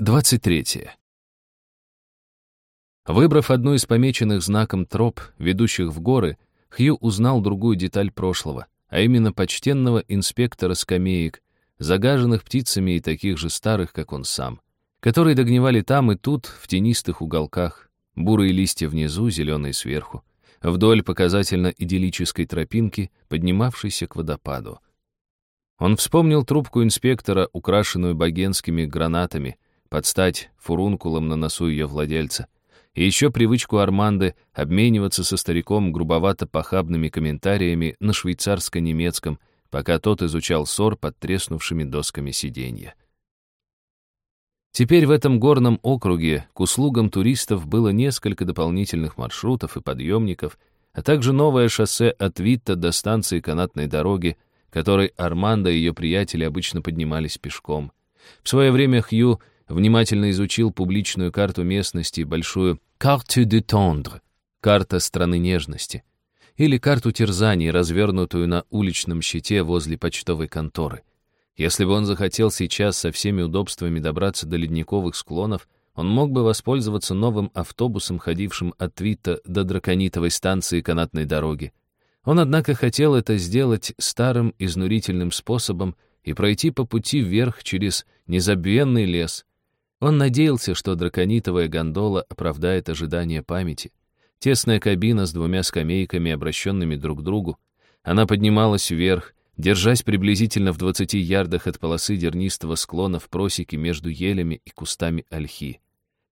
23. Выбрав одну из помеченных знаком троп, ведущих в горы, Хью узнал другую деталь прошлого, а именно почтенного инспектора скамеек, загаженных птицами и таких же старых, как он сам, которые догнивали там и тут, в тенистых уголках, бурые листья внизу, зеленые сверху, вдоль показательно идиллической тропинки, поднимавшейся к водопаду. Он вспомнил трубку инспектора, украшенную багенскими гранатами, под стать фурункулом на носу ее владельца. И еще привычку Арманды обмениваться со стариком грубовато-похабными комментариями на швейцарско-немецком, пока тот изучал ссор под треснувшими досками сиденья. Теперь в этом горном округе к услугам туристов было несколько дополнительных маршрутов и подъемников, а также новое шоссе от Витта до станции канатной дороги, которой Армандо и ее приятели обычно поднимались пешком. В свое время Хью внимательно изучил публичную карту местности, большую «Carte de tendre» — карта страны нежности, или карту терзаний, развернутую на уличном щите возле почтовой конторы. Если бы он захотел сейчас со всеми удобствами добраться до ледниковых склонов, он мог бы воспользоваться новым автобусом, ходившим от Твита до драконитовой станции канатной дороги. Он, однако, хотел это сделать старым изнурительным способом и пройти по пути вверх через незабвенный лес, он надеялся, что драконитовая гондола оправдает ожидания памяти. Тесная кабина с двумя скамейками, обращенными друг к другу. Она поднималась вверх, держась приблизительно в 20 ярдах от полосы дернистого склона в просеке между елями и кустами ольхи.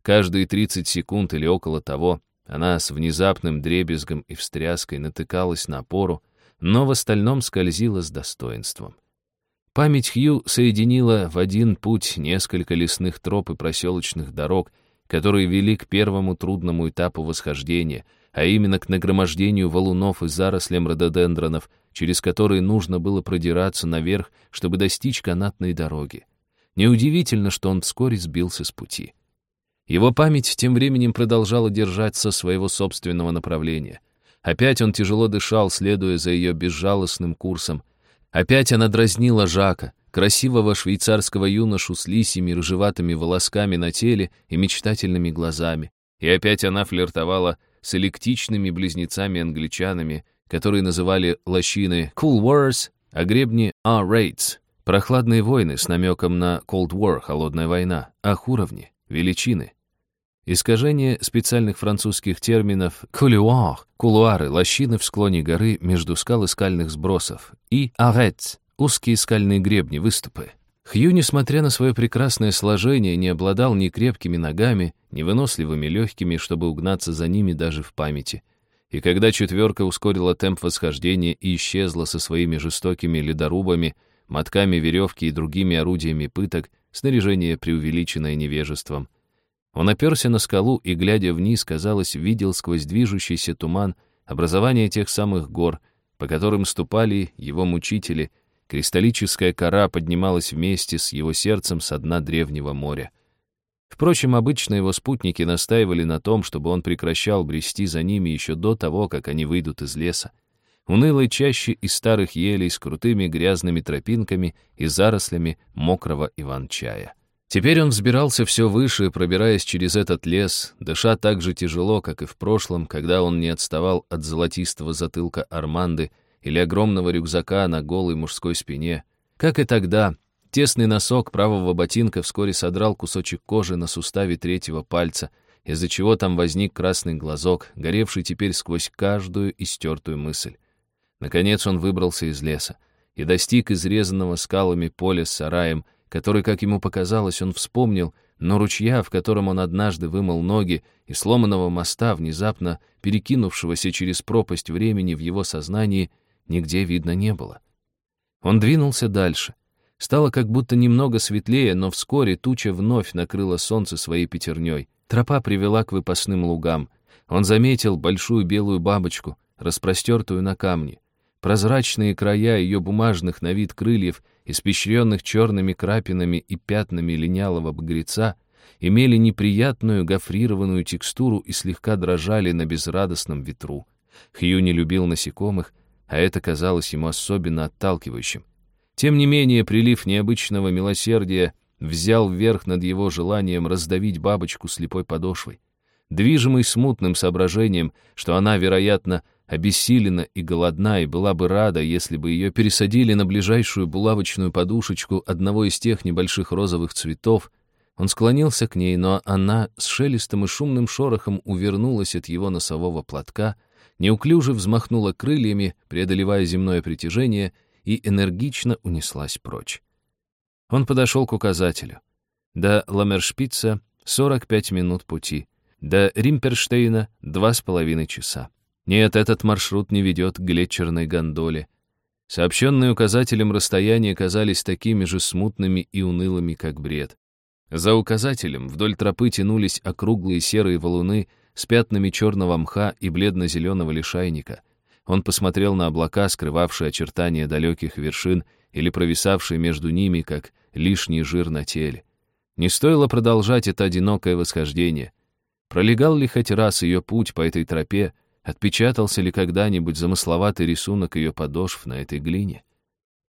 Каждые 30 секунд или около того она с внезапным дребезгом и встряской натыкалась на опору, но в остальном скользила с достоинством. Память Хью соединила в один путь несколько лесных троп и проселочных дорог, которые вели к первому трудному этапу восхождения, а именно к нагромождению валунов и зарослям рододендронов, через которые нужно было продираться наверх, чтобы достичь канатной дороги. Неудивительно, что он вскоре сбился с пути. Его память тем временем продолжала держаться своего собственного направления. Опять он тяжело дышал, следуя за ее безжалостным курсом, Опять она дразнила Жака, красивого швейцарского юношу с лисими рыжеватыми волосками на теле и мечтательными глазами. И опять она флиртовала с электичными близнецами-англичанами, которые называли лощины «Cool Wars», а гребни «R-Raids», прохладные войны с намеком на Cold War, холодная война, ах уровни, величины. Искажение специальных французских терминов «кулуар» — кулуары, лощины в склоне горы между скал и скальных сбросов, и «арет» — узкие скальные гребни, выступы. Хью, несмотря на свое прекрасное сложение, не обладал ни крепкими ногами, ни выносливыми легкими, чтобы угнаться за ними даже в памяти. И когда четверка ускорила темп восхождения и исчезла со своими жестокими ледорубами, мотками веревки и другими орудиями пыток, снаряжение преувеличенное невежеством — он оперся на скалу и, глядя вниз, казалось, видел сквозь движущийся туман образование тех самых гор, по которым ступали его мучители, кристаллическая кора поднималась вместе с его сердцем со дна древнего моря. Впрочем, обычно его спутники настаивали на том, чтобы он прекращал брести за ними еще до того, как они выйдут из леса. Унылой чаще из старых елей с крутыми грязными тропинками и зарослями мокрого иван-чая. Теперь он взбирался все выше, пробираясь через этот лес, дыша так же тяжело, как и в прошлом, когда он не отставал от золотистого затылка Арманды или огромного рюкзака на голой мужской спине. Как и тогда, тесный носок правого ботинка вскоре содрал кусочек кожи на суставе третьего пальца, из-за чего там возник красный глазок, горевший теперь сквозь каждую истертую мысль. Наконец он выбрался из леса и достиг изрезанного скалами поля с сараем — который, как ему показалось, он вспомнил, но ручья, в котором он однажды вымыл ноги, и сломанного моста, внезапно перекинувшегося через пропасть времени в его сознании, нигде видно не было. Он двинулся дальше. Стало как будто немного светлее, но вскоре туча вновь накрыла солнце своей пятерней. Тропа привела к выпасным лугам. Он заметил большую белую бабочку, распростертую на камне. Прозрачные края ее бумажных на вид крыльев — испещренных черными крапинами и пятнами линялого багреца, имели неприятную гофрированную текстуру и слегка дрожали на безрадостном ветру. Хью не любил насекомых, а это казалось ему особенно отталкивающим. Тем не менее, прилив необычного милосердия взял верх над его желанием раздавить бабочку слепой подошвой. Движимый смутным соображением, что она, вероятно, обессилена и голодна, и была бы рада, если бы ее пересадили на ближайшую булавочную подушечку одного из тех небольших розовых цветов, он склонился к ней, но она с шелестом и шумным шорохом увернулась от его носового платка, неуклюже взмахнула крыльями, преодолевая земное притяжение, и энергично унеслась прочь. Он подошел к указателю. До Ламершпица 45 минут пути, до Римперштейна — два с половиной часа. Нет, этот маршрут не ведет к глетчерной гондоле. Сообщенные указателем расстояния казались такими же смутными и унылыми, как бред. За указателем вдоль тропы тянулись округлые серые валуны с пятнами черного мха и бледно-зеленого лишайника. Он посмотрел на облака, скрывавшие очертания далеких вершин или провисавшие между ними, как лишний жир на теле. Не стоило продолжать это одинокое восхождение. Пролегал ли хоть раз ее путь по этой тропе, Отпечатался ли когда-нибудь замысловатый рисунок ее подошв на этой глине?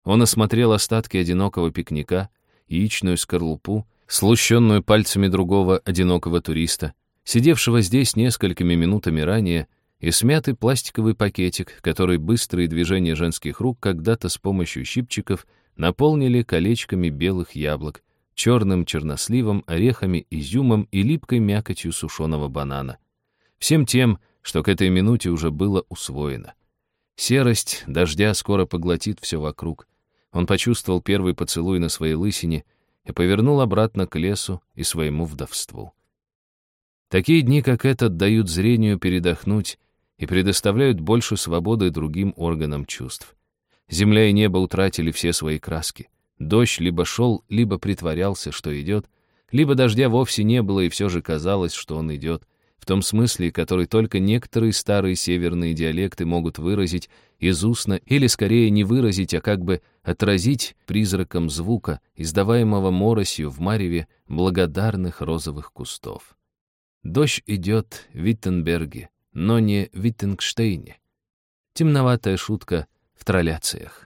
Он осмотрел остатки одинокого пикника, яичную скорлупу, слущенную пальцами другого одинокого туриста, сидевшего здесь несколькими минутами ранее, и смятый пластиковый пакетик, который быстрые движения женских рук когда-то с помощью щипчиков наполнили колечками белых яблок, черным черносливом, орехами, изюмом и липкой мякотью сушеного банана. Всем тем, что к этой минуте уже было усвоено. Серость дождя скоро поглотит все вокруг. Он почувствовал первый поцелуй на своей лысине и повернул обратно к лесу и своему вдовству. Такие дни, как этот, дают зрению передохнуть и предоставляют больше свободы другим органам чувств. Земля и небо утратили все свои краски. Дождь либо шел, либо притворялся, что идет, либо дождя вовсе не было, и все же казалось, что он идет — в том смысле, который только некоторые старые северные диалекты могут выразить из устно или скорее не выразить, а как бы отразить призраком звука, издаваемого моросью в мареве благодарных розовых кустов. Дождь идет в Виттенберге, но не в Виттенгштейне. Темноватая шутка в тролляциях.